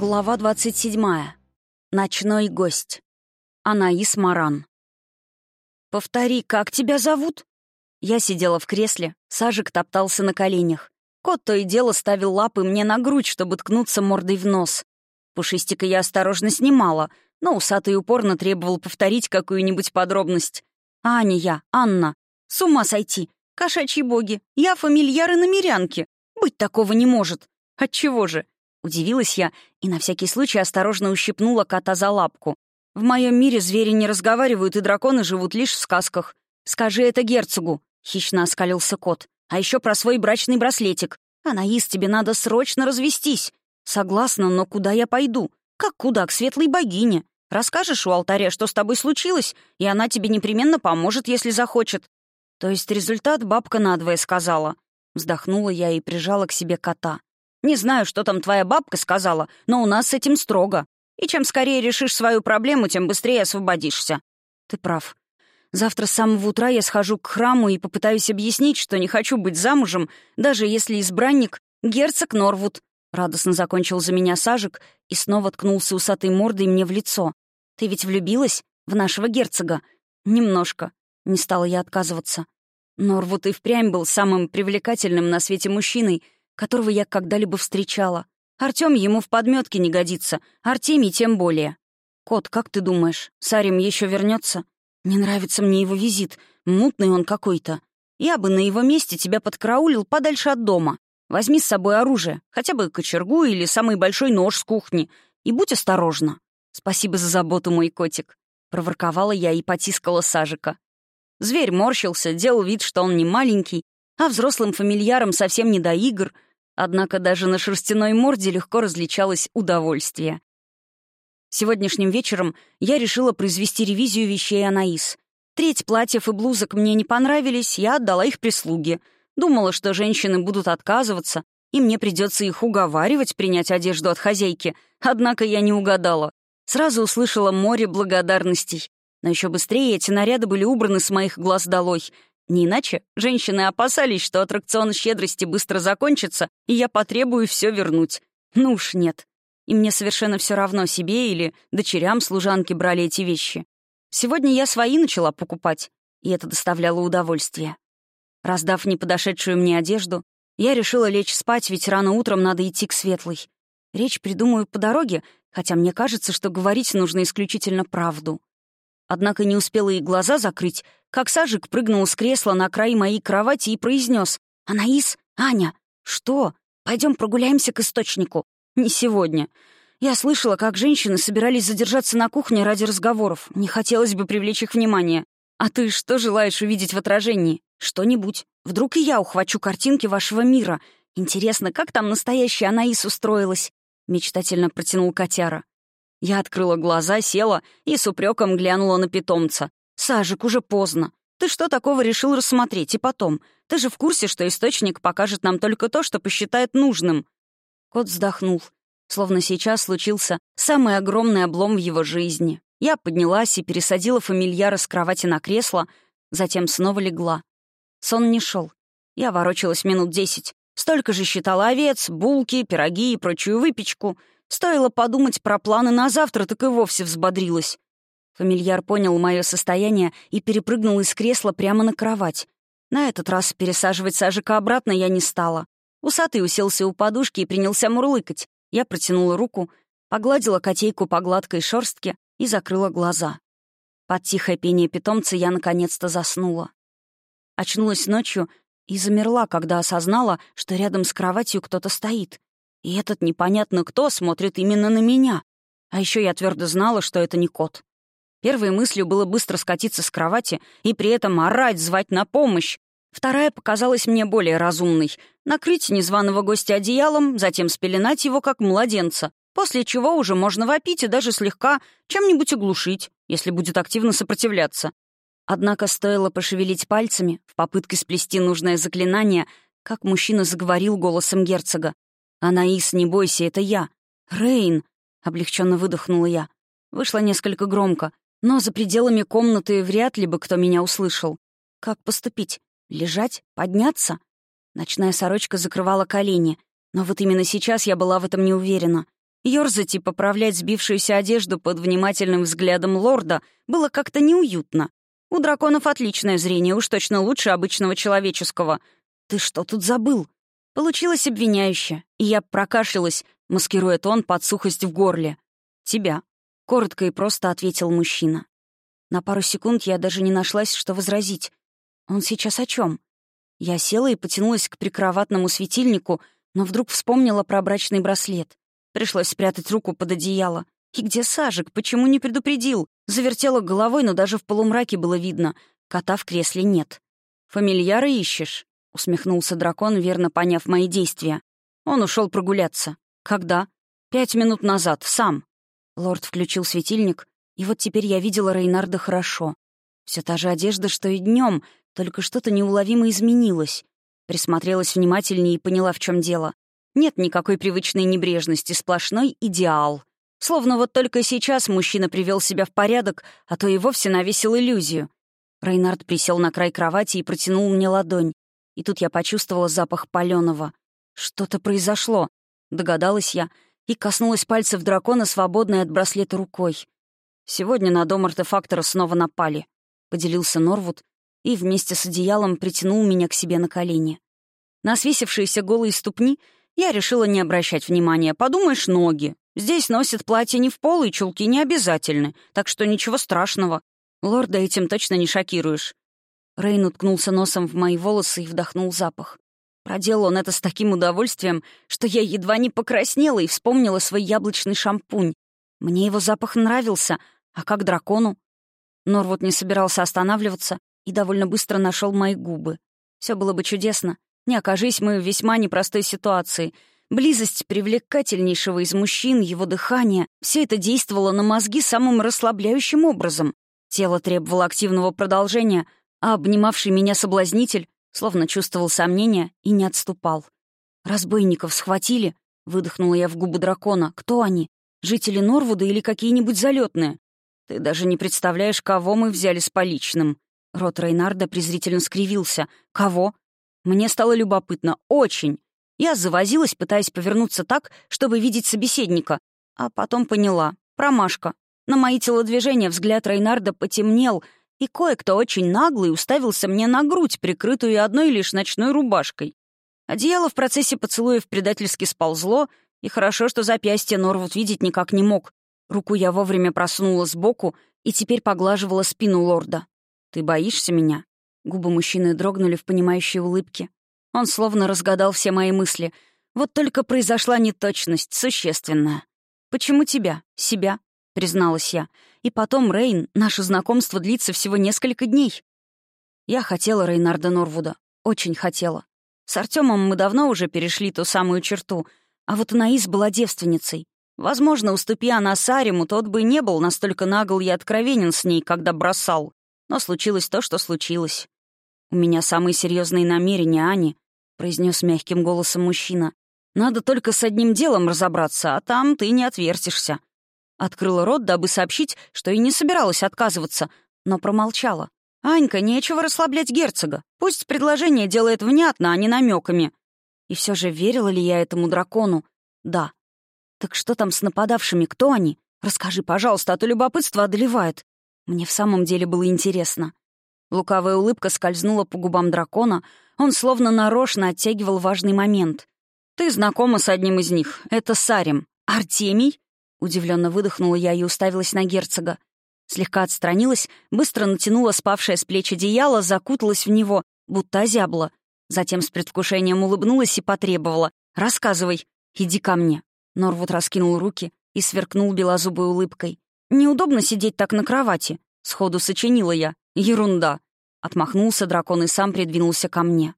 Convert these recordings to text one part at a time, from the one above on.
Глава 27. Ночной гость. Анаис Маран. «Повтори, как тебя зовут?» Я сидела в кресле, Сажик топтался на коленях. Кот то и дело ставил лапы мне на грудь, чтобы ткнуться мордой в нос. Пушистика я осторожно снимала, но усатый упорно требовал повторить какую-нибудь подробность. «Аня я, Анна. С ума сойти. Кошачьи боги. Я фамильяр и намерянки. Быть такого не может. Отчего же? Удивилась я и на всякий случай осторожно ущипнула кота за лапку. «В моем мире звери не разговаривают, и драконы живут лишь в сказках. Скажи это герцогу», — хищно оскалился кот. «А еще про свой брачный браслетик. Анаис, тебе надо срочно развестись». «Согласна, но куда я пойду? Как куда? К светлой богине. Расскажешь у алтаря, что с тобой случилось, и она тебе непременно поможет, если захочет». То есть результат бабка надвое сказала. Вздохнула я и прижала к себе кота. Не знаю, что там твоя бабка сказала, но у нас с этим строго. И чем скорее решишь свою проблему, тем быстрее освободишься». «Ты прав. Завтра с самого утра я схожу к храму и попытаюсь объяснить, что не хочу быть замужем, даже если избранник — герцог Норвуд». Радостно закончил за меня Сажик и снова ткнулся усатой мордой мне в лицо. «Ты ведь влюбилась в нашего герцога?» «Немножко». Не стала я отказываться. Норвуд и впрямь был самым привлекательным на свете мужчиной — которого я когда-либо встречала. Артём ему в подметке не годится, Артемий тем более. Кот, как ты думаешь, Сарим еще вернется? Не нравится мне его визит, мутный он какой-то. Я бы на его месте тебя подкараулил подальше от дома. Возьми с собой оружие, хотя бы кочергу или самый большой нож с кухни, и будь осторожна. Спасибо за заботу, мой котик. Проворковала я и потискала Сажика. Зверь морщился, делал вид, что он не маленький, а взрослым фамильярам совсем не до игр — Однако даже на шерстяной морде легко различалось удовольствие. Сегодняшним вечером я решила произвести ревизию вещей Анаис. Треть платьев и блузок мне не понравились, я отдала их прислуге. Думала, что женщины будут отказываться, и мне придется их уговаривать принять одежду от хозяйки. Однако я не угадала. Сразу услышала море благодарностей. Но еще быстрее эти наряды были убраны с моих глаз долой — не иначе женщины опасались, что аттракцион щедрости быстро закончится, и я потребую все вернуть. Ну уж нет. И мне совершенно все равно, себе или дочерям служанки брали эти вещи. Сегодня я свои начала покупать, и это доставляло удовольствие. Раздав неподошедшую мне одежду, я решила лечь спать, ведь рано утром надо идти к светлой. Речь придумаю по дороге, хотя мне кажется, что говорить нужно исключительно правду. Однако не успела и глаза закрыть, как Сажик прыгнул с кресла на край моей кровати и произнес: «Анаис, Аня, что? Пойдем прогуляемся к источнику». «Не сегодня. Я слышала, как женщины собирались задержаться на кухне ради разговоров. Не хотелось бы привлечь их внимание. А ты что желаешь увидеть в отражении? Что-нибудь. Вдруг и я ухвачу картинки вашего мира. Интересно, как там настоящая Анаис устроилась?» Мечтательно протянул котяра. Я открыла глаза, села и с упреком глянула на питомца. «Сажик, уже поздно. Ты что такого решил рассмотреть? И потом, ты же в курсе, что источник покажет нам только то, что посчитает нужным?» Кот вздохнул, словно сейчас случился самый огромный облом в его жизни. Я поднялась и пересадила фамильяра с кровати на кресло, затем снова легла. Сон не шел. Я ворочалась минут десять. Столько же считала овец, булки, пироги и прочую выпечку. Стоило подумать про планы на завтра, так и вовсе взбодрилась. Фамильяр понял мое состояние и перепрыгнул из кресла прямо на кровать. На этот раз пересаживать Сажика обратно я не стала. Усатый уселся у подушки и принялся мурлыкать. Я протянула руку, погладила котейку по гладкой шорстке и закрыла глаза. Под тихое пение питомца я наконец-то заснула. Очнулась ночью и замерла, когда осознала, что рядом с кроватью кто-то стоит. И этот непонятно кто смотрит именно на меня. А еще я твердо знала, что это не кот. Первой мыслью было быстро скатиться с кровати и при этом орать, звать на помощь. Вторая показалась мне более разумной — накрыть незваного гостя одеялом, затем спеленать его как младенца, после чего уже можно вопить и даже слегка чем-нибудь оглушить, если будет активно сопротивляться. Однако стоило пошевелить пальцами в попытке сплести нужное заклинание, как мужчина заговорил голосом герцога. «Анаис, не бойся, это я. Рейн!» — облегченно выдохнула я. Вышло несколько громко, но за пределами комнаты вряд ли бы кто меня услышал. Как поступить? Лежать? Подняться? Ночная сорочка закрывала колени, но вот именно сейчас я была в этом не уверена. Ёрзать и поправлять сбившуюся одежду под внимательным взглядом лорда было как-то неуютно. У драконов отличное зрение, уж точно лучше обычного человеческого. «Ты что тут забыл?» Получилось обвиняюще, и я прокашлялась, маскируя тон под сухость в горле. «Тебя», — коротко и просто ответил мужчина. На пару секунд я даже не нашлась, что возразить. «Он сейчас о чем? Я села и потянулась к прикроватному светильнику, но вдруг вспомнила про брачный браслет. Пришлось спрятать руку под одеяло. И где Сажик? Почему не предупредил? Завертела головой, но даже в полумраке было видно. Кота в кресле нет. «Фамильяра ищешь?» — усмехнулся дракон, верно поняв мои действия. Он ушел прогуляться. «Когда?» «Пять минут назад. Сам». Лорд включил светильник, и вот теперь я видела Рейнарда хорошо. Все та же одежда, что и днем, только что-то неуловимо изменилось. Присмотрелась внимательнее и поняла, в чем дело. Нет никакой привычной небрежности, сплошной идеал. Словно вот только сейчас мужчина привел себя в порядок, а то и вовсе навесил иллюзию. Рейнард присел на край кровати и протянул мне ладонь. И тут я почувствовала запах паленого. Что-то произошло, догадалась я, и коснулась пальцев дракона, свободной от браслета рукой. Сегодня на дом артефактора снова напали. Поделился Норвуд и вместе с одеялом притянул меня к себе на колени. На свесившиеся голые ступни — я решила не обращать внимания. Подумаешь, ноги. Здесь носят платья не в пол, и чулки не обязательны, так что ничего страшного. Лорда этим точно не шокируешь. Рейн уткнулся носом в мои волосы и вдохнул запах. Проделал он это с таким удовольствием, что я едва не покраснела и вспомнила свой яблочный шампунь. Мне его запах нравился, а как дракону? Норвуд не собирался останавливаться и довольно быстро нашел мои губы. Все было бы чудесно, не окажись мы в весьма непростой ситуации. Близость привлекательнейшего из мужчин, его дыхание — все это действовало на мозги самым расслабляющим образом. Тело требовало активного продолжения, а обнимавший меня соблазнитель словно чувствовал сомнения и не отступал. «Разбойников схватили?» — выдохнула я в губы дракона. «Кто они? Жители Норвуда или какие-нибудь залетные? Ты даже не представляешь, кого мы взяли с поличным». Рот Рейнарда презрительно скривился. «Кого? Мне стало любопытно, очень. Я завозилась, пытаясь повернуться так, чтобы видеть собеседника. А потом поняла. Промашка. На мои телодвижения взгляд Рейнарда потемнел, и кое-кто очень наглый уставился мне на грудь, прикрытую одной лишь ночной рубашкой. Одеяло в процессе поцелуев предательски сползло, и хорошо, что запястье Норвуд видеть никак не мог. Руку я вовремя просунула сбоку и теперь поглаживала спину лорда. «Ты боишься меня?» Губы мужчины дрогнули в понимающей улыбке. Он словно разгадал все мои мысли. Вот только произошла неточность, существенная. «Почему тебя? Себя?» — призналась я. «И потом, Рейн, наше знакомство длится всего несколько дней». Я хотела Рейнарда Норвуда. Очень хотела. С Артемом мы давно уже перешли ту самую черту, а вот Анаис была девственницей. Возможно, уступи она Сариму, тот бы не был настолько нагл и откровенен с ней, когда бросал. Но случилось то, что случилось. «У меня самые серьезные намерения, Ани», — произнес мягким голосом мужчина. «Надо только с одним делом разобраться, а там ты не отвертишься». Открыла рот, дабы сообщить, что и не собиралась отказываться, но промолчала. «Анька, нечего расслаблять герцога. Пусть предложение делает внятно, а не намеками. И все же верила ли я этому дракону? Да. Так что там с нападавшими, кто они? Расскажи, пожалуйста, а то любопытство одолевает. Мне в самом деле было интересно. Лукавая улыбка скользнула по губам дракона, он словно нарочно оттягивал важный момент. «Ты знакома с одним из них. Это Сарим. Артемий?» Удивленно выдохнула я и уставилась на герцога. Слегка отстранилась, быстро натянула спавшее с плеч одеяло, закуталась в него, будто озябла. Затем с предвкушением улыбнулась и потребовала. «Рассказывай. Иди ко мне». Норвуд раскинул руки и сверкнул белозубой улыбкой. «Неудобно сидеть так на кровати», — сходу сочинила я. «Ерунда», — отмахнулся дракон и сам придвинулся ко мне.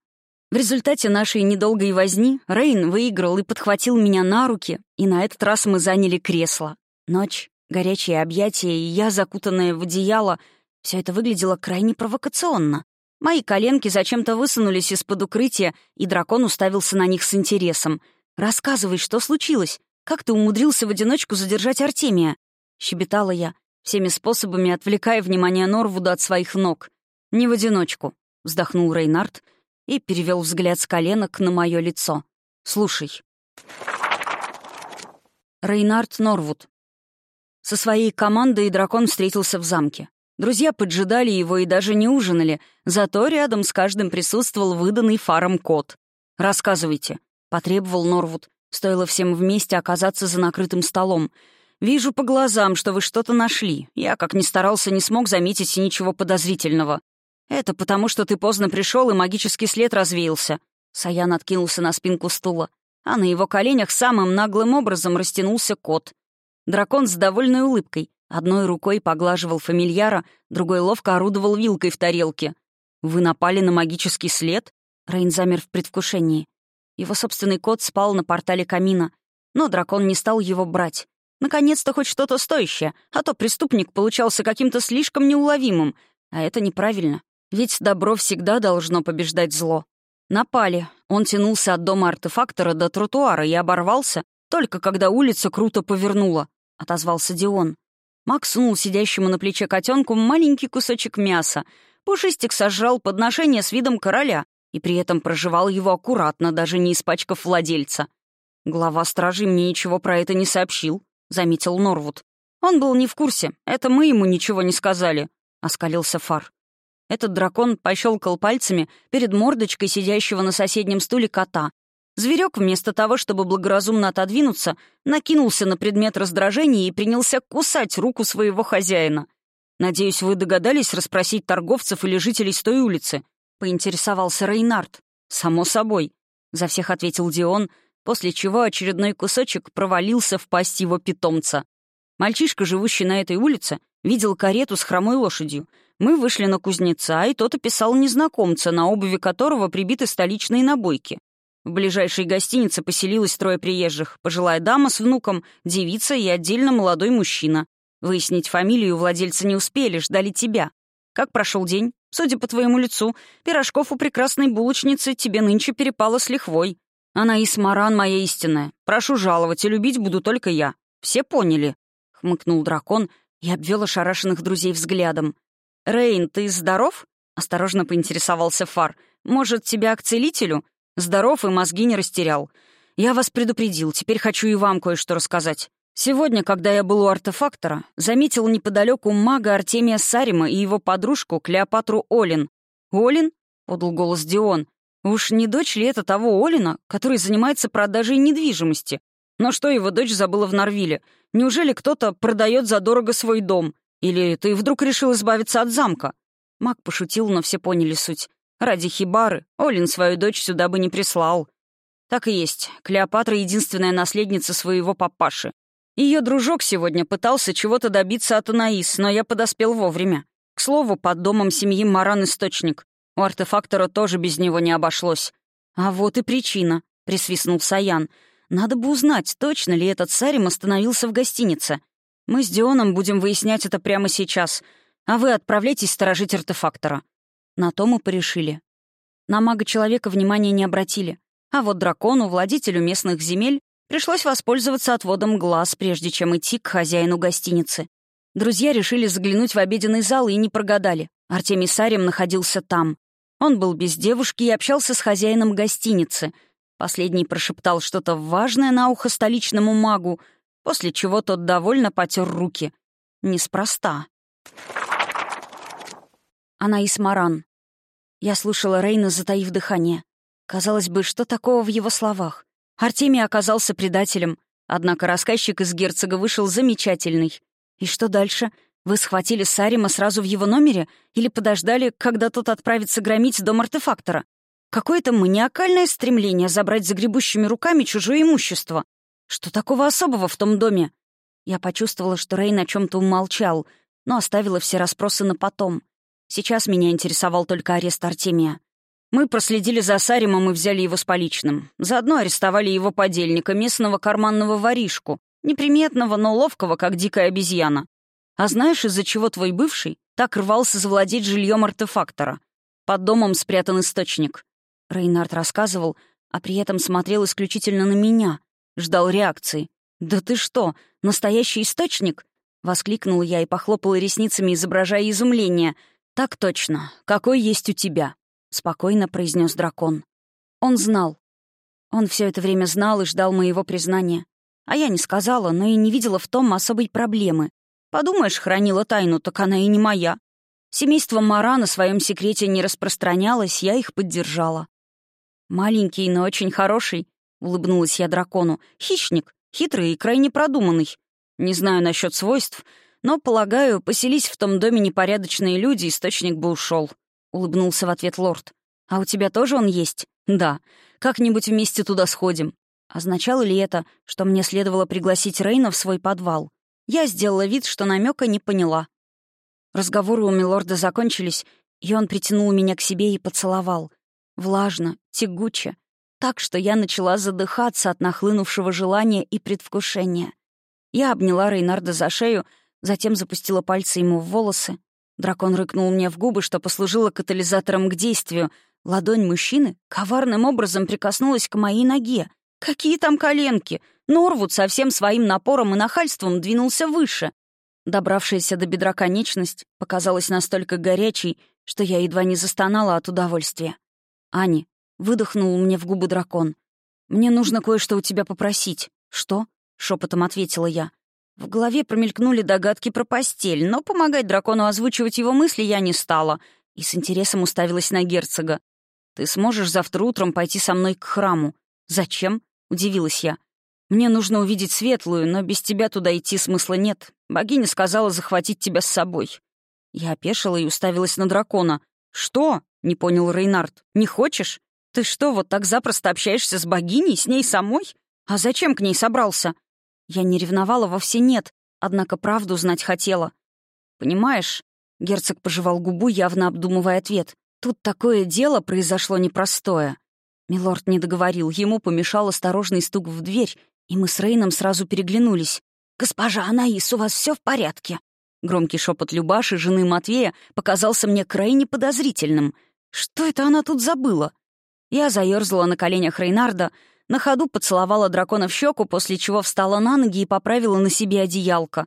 В результате нашей недолгой возни Рейн выиграл и подхватил меня на руки, и на этот раз мы заняли кресло. Ночь, горячие объятия и я, закутанная в одеяло, все это выглядело крайне провокационно. Мои коленки зачем-то высунулись из-под укрытия, и дракон уставился на них с интересом. «Рассказывай, что случилось? Как ты умудрился в одиночку задержать Артемия?» щебетала я, всеми способами отвлекая внимание Норвуда от своих ног. «Не в одиночку», — вздохнул Рейнард и перевел взгляд с коленок на мое лицо. «Слушай, Рейнард Норвуд. Со своей командой дракон встретился в замке. Друзья поджидали его и даже не ужинали, зато рядом с каждым присутствовал выданный фаром кот. «Рассказывайте», — потребовал Норвуд. Стоило всем вместе оказаться за накрытым столом. «Вижу по глазам, что вы что-то нашли. Я, как ни старался, не смог заметить ничего подозрительного. Это потому, что ты поздно пришел и магический след развеялся». Саян откинулся на спинку стула а на его коленях самым наглым образом растянулся кот. Дракон с довольной улыбкой одной рукой поглаживал фамильяра, другой ловко орудовал вилкой в тарелке. «Вы напали на магический след?» Рейн замер в предвкушении. Его собственный кот спал на портале камина, но дракон не стал его брать. Наконец-то хоть что-то стоящее, а то преступник получался каким-то слишком неуловимым, а это неправильно. Ведь добро всегда должно побеждать зло. Напали. Он тянулся от дома артефактора до тротуара и оборвался, только когда улица круто повернула, — отозвался Дион. Макс сунул сидящему на плече котенку маленький кусочек мяса. Пушистик сожрал подношение с видом короля и при этом проживал его аккуратно, даже не испачкав владельца. «Глава стражи мне ничего про это не сообщил», — заметил Норвуд. «Он был не в курсе. Это мы ему ничего не сказали», — оскалился Фар. Этот дракон пощелкал пальцами перед мордочкой сидящего на соседнем стуле кота. Зверек, вместо того, чтобы благоразумно отодвинуться, накинулся на предмет раздражения и принялся кусать руку своего хозяина. «Надеюсь, вы догадались расспросить торговцев или жителей с той улицы?» — поинтересовался Рейнард. «Само собой», — за всех ответил Дион, после чего очередной кусочек провалился в пасть его питомца. Мальчишка, живущий на этой улице, видел карету с хромой лошадью — мы вышли на кузнеца, и тот описал незнакомца, на обуви которого прибиты столичные набойки. В ближайшей гостинице поселилось трое приезжих, пожилая дама с внуком, девица и отдельно молодой мужчина. Выяснить фамилию владельца не успели, ждали тебя. Как прошел день? Судя по твоему лицу, пирожков у прекрасной булочницы тебе нынче перепало с лихвой. Она и смаран моя истинная. Прошу жаловать, и любить буду только я. Все поняли?» — хмыкнул дракон и обвел ошарашенных друзей взглядом. «Рейн, ты здоров?» — осторожно поинтересовался Фар. «Может, тебя к целителю?» «Здоров и мозги не растерял. Я вас предупредил, теперь хочу и вам кое-что рассказать. Сегодня, когда я был у артефактора, заметил неподалеку мага Артемия Сарима и его подружку Клеопатру Олин. «Олин?» — подал голос Дион. «Уж не дочь ли это того Олина, который занимается продажей недвижимости? Но что его дочь забыла в Норвиле? Неужели кто-то продает задорого свой дом? Или ты вдруг решил избавиться от замка?» Маг пошутил, но все поняли суть. Ради хибары Олин свою дочь сюда бы не прислал. Так и есть. Клеопатра — единственная наследница своего папаши. Ее дружок сегодня пытался чего-то добиться от Анаис, но я подоспел вовремя. К слову, под домом семьи Маран источник. У артефактора тоже без него не обошлось. «А вот и причина», — присвистнул Саян. «Надо бы узнать, точно ли этот Сарим остановился в гостинице. Мы с Дионом будем выяснять это прямо сейчас, а вы отправляйтесь сторожить артефактора». На то мы порешили. На мага-человека внимания не обратили, а вот дракону, владетелю местных земель, пришлось воспользоваться отводом глаз, прежде чем идти к хозяину гостиницы. Друзья решили заглянуть в обеденный зал и не прогадали. Артемий Сарем находился там. Он был без девушки и общался с хозяином гостиницы. Последний прошептал что-то важное на ухо столичному магу, после чего тот довольно потер руки. Неспроста. Она Исмаран. Я слушала Рейна, затаив дыхание. Казалось бы, что такого в его словах? Артемий оказался предателем, однако рассказчик из герцога вышел замечательный. И что дальше? Вы схватили Сарима сразу в его номере или подождали, когда тот отправится громить дом артефактора? Какое-то маниакальное стремление забрать загребущими руками чужое имущество. Что такого особого в том доме? Я почувствовала, что Рейн о чем то умолчал, но оставила все расспросы на потом. Сейчас меня интересовал только арест Артемия. Мы проследили за Саримом и взяли его с поличным. Заодно арестовали его подельника, местного карманного воришку, неприметного, но ловкого, как дикая обезьяна. А знаешь, из-за чего твой бывший так рвался завладеть жильем артефактора? Под домом спрятан источник. Рейнард рассказывал, а при этом смотрел исключительно на меня — Ждал реакции. «Да ты что, настоящий источник?» — воскликнул я и похлопала ресницами, изображая изумление. «Так точно. Какой есть у тебя?» — спокойно произнес дракон. Он знал. Он все это время знал и ждал моего признания. А я не сказала, но и не видела в том особой проблемы. Подумаешь, хранила тайну, так она и не моя. Семейство Мара на своем секрете не распространялось, я их поддержала. «Маленький, но очень хороший», — улыбнулась я дракону. «Хищник, хитрый и крайне продуманный. Не знаю насчет свойств, но, полагаю, поселись в том доме непорядочные люди, источник бы ушел. улыбнулся в ответ лорд. «А у тебя тоже он есть?» «Да. Как-нибудь вместе туда сходим». Означало ли это, что мне следовало пригласить Рейна в свой подвал? Я сделала вид, что намека не поняла. Разговоры у милорда закончились, и он притянул меня к себе и поцеловал. Влажно, тягуче, так что я начала задыхаться от нахлынувшего желания и предвкушения. Я обняла Рейнарда за шею, затем запустила пальцы ему в волосы. Дракон рыкнул мне в губы, что послужило катализатором к действию. Ладонь мужчины коварным образом прикоснулась к моей ноге. Какие там коленки? Норвуд со всем своим напором и нахальством двинулся выше. Добравшаяся до бедра конечность показалась настолько горячей, что я едва не застонала от удовольствия. «Ани», — выдохнул мне в губы дракон, — «мне нужно кое-что у тебя попросить». «Что?» — шепотом ответила я. В голове промелькнули догадки про постель, но помогать дракону озвучивать его мысли я не стала и с интересом уставилась на герцога. «Ты сможешь завтра утром пойти со мной к храму?» «Зачем?» — удивилась я. «Мне нужно увидеть светлую, но без тебя туда идти смысла нет. Богиня сказала захватить тебя с собой». Я опешила и уставилась на дракона. «Что?» — не понял Рейнард. «Не хочешь? Ты что, вот так запросто общаешься с богиней, с ней самой? А зачем к ней собрался?» Я не ревновала вовсе нет, однако правду знать хотела. «Понимаешь?» — герцог пожевал губу, явно обдумывая ответ. «Тут такое дело произошло непростое». Милорд не договорил, ему помешал осторожный стук в дверь, и мы с Рейном сразу переглянулись. «Госпожа Анаис, у вас все в порядке?» Громкий шепот Любаши, жены Матвея, показался мне крайне подозрительным. Что это она тут забыла? Я заерзала на коленях Рейнарда, на ходу поцеловала дракона в щеку, после чего встала на ноги и поправила на себе одеялко.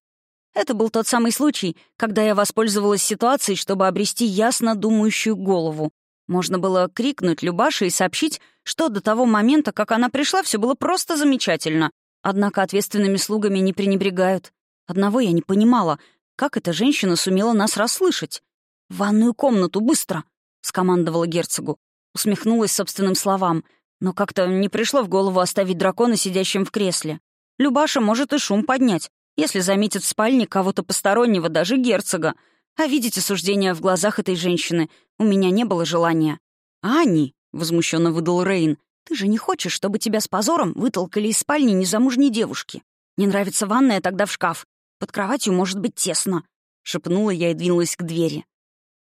Это был тот самый случай, когда я воспользовалась ситуацией, чтобы обрести ясно думающую голову. Можно было крикнуть Любаше и сообщить, что до того момента, как она пришла, все было просто замечательно. Однако ответственными слугами не пренебрегают. Одного я не понимала, как эта женщина сумела нас расслышать. «В ванную комнату, быстро!» — скомандовала герцогу. Усмехнулась собственным словам, но как-то не пришло в голову оставить дракона сидящим в кресле. Любаша может и шум поднять, если заметит в спальне кого-то постороннего, даже герцога. А видеть осуждение в глазах этой женщины у меня не было желания. «Ани!» — возмущенно выдал Рейн. «Ты же не хочешь, чтобы тебя с позором вытолкали из спальни незамужней девушки? Не нравится ванная, тогда в шкаф. Под кроватью может быть тесно», — шепнула я и двинулась к двери.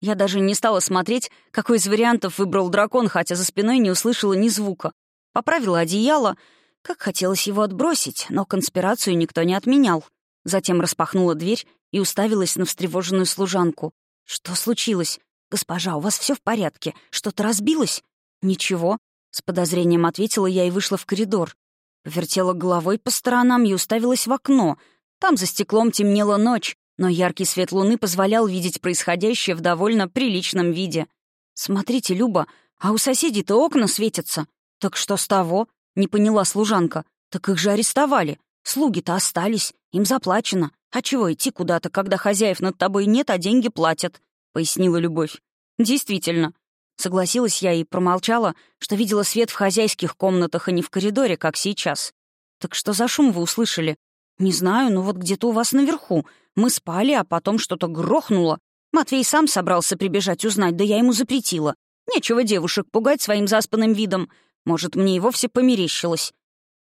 Я даже не стала смотреть, какой из вариантов выбрал дракон, хотя за спиной не услышала ни звука. Поправила одеяло, как хотелось его отбросить, но конспирацию никто не отменял. Затем распахнула дверь и уставилась на встревоженную служанку. «Что случилось? Госпожа, у вас все в порядке? Что-то разбилось?» «Ничего», — с подозрением ответила я и вышла в коридор. Повертела головой по сторонам и уставилась в окно. Там за стеклом темнела ночь, но яркий свет луны позволял видеть происходящее в довольно приличном виде. «Смотрите, Люба, а у соседей-то окна светятся». «Так что с того?» — не поняла служанка. «Так их же арестовали. Слуги-то остались, им заплачено. А чего идти куда-то, когда хозяев над тобой нет, а деньги платят?» — пояснила Любовь. «Действительно». Согласилась я и промолчала, что видела свет в хозяйских комнатах, а не в коридоре, как сейчас. «Так что за шум вы услышали?» «Не знаю, но вот где-то у вас наверху. Мы спали, а потом что-то грохнуло. Матвей сам собрался прибежать узнать, да я ему запретила. Нечего девушек пугать своим заспанным видом. Может, мне и вовсе померещилось.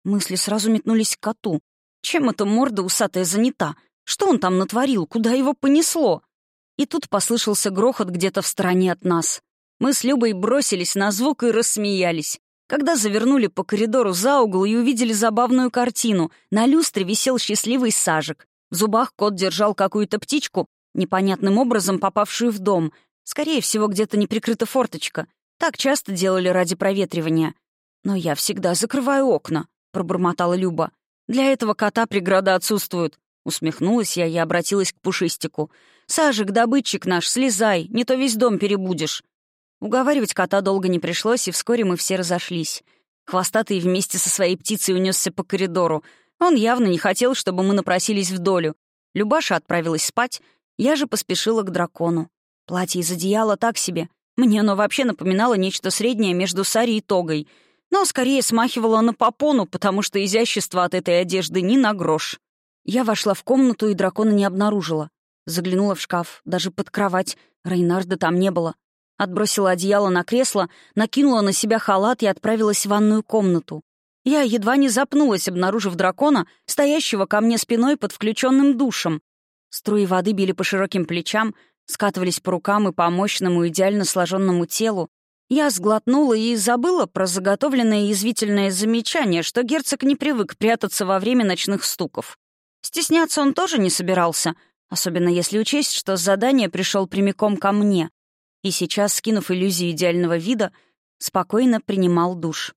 Мысли сразу метнулись к коту. Чем эта морда усатая занята? Что он там натворил? Куда его понесло? И тут послышался грохот где-то в стороне от нас. Мы с Любой бросились на звук и рассмеялись. Когда завернули по коридору за угол и увидели забавную картину, на люстре висел счастливый сажик. В зубах кот держал какую-то птичку, непонятным образом попавшую в дом. Скорее всего, где-то неприкрыта форточка. Так часто делали ради проветривания. «Но я всегда закрываю окна», — пробормотала Люба. «Для этого кота преграда отсутствует». Усмехнулась я и обратилась к Пушистику. «Сажик, добытчик наш, слезай, не то весь дом перебудешь». Уговаривать кота долго не пришлось, и вскоре мы все разошлись. Хвостатый вместе со своей птицей унесся по коридору, Он явно не хотел, чтобы мы напросились в долю. Любаша отправилась спать, я же поспешила к дракону. Платье из одеяла так себе. Мне оно вообще напоминало нечто среднее между сари и тогой, но скорее смахивало на попону, потому что изящество от этой одежды ни на грош. Я вошла в комнату и дракона не обнаружила. Заглянула в шкаф, даже под кровать. Рейнарда там не было. Отбросила одеяло на кресло, накинула на себя халат и отправилась в ванную комнату. Я едва не запнулась, обнаружив дракона, стоящего ко мне спиной под включенным душем. Струи воды били по широким плечам, скатывались по рукам и по мощному, идеально сложенному телу. Я сглотнула и забыла про заготовленное язвительное замечание, что герцог не привык прятаться во время ночных стуков. Стесняться он тоже не собирался, особенно если учесть, что задание пришел прямиком ко мне. И сейчас, скинув иллюзию идеального вида, спокойно принимал душ.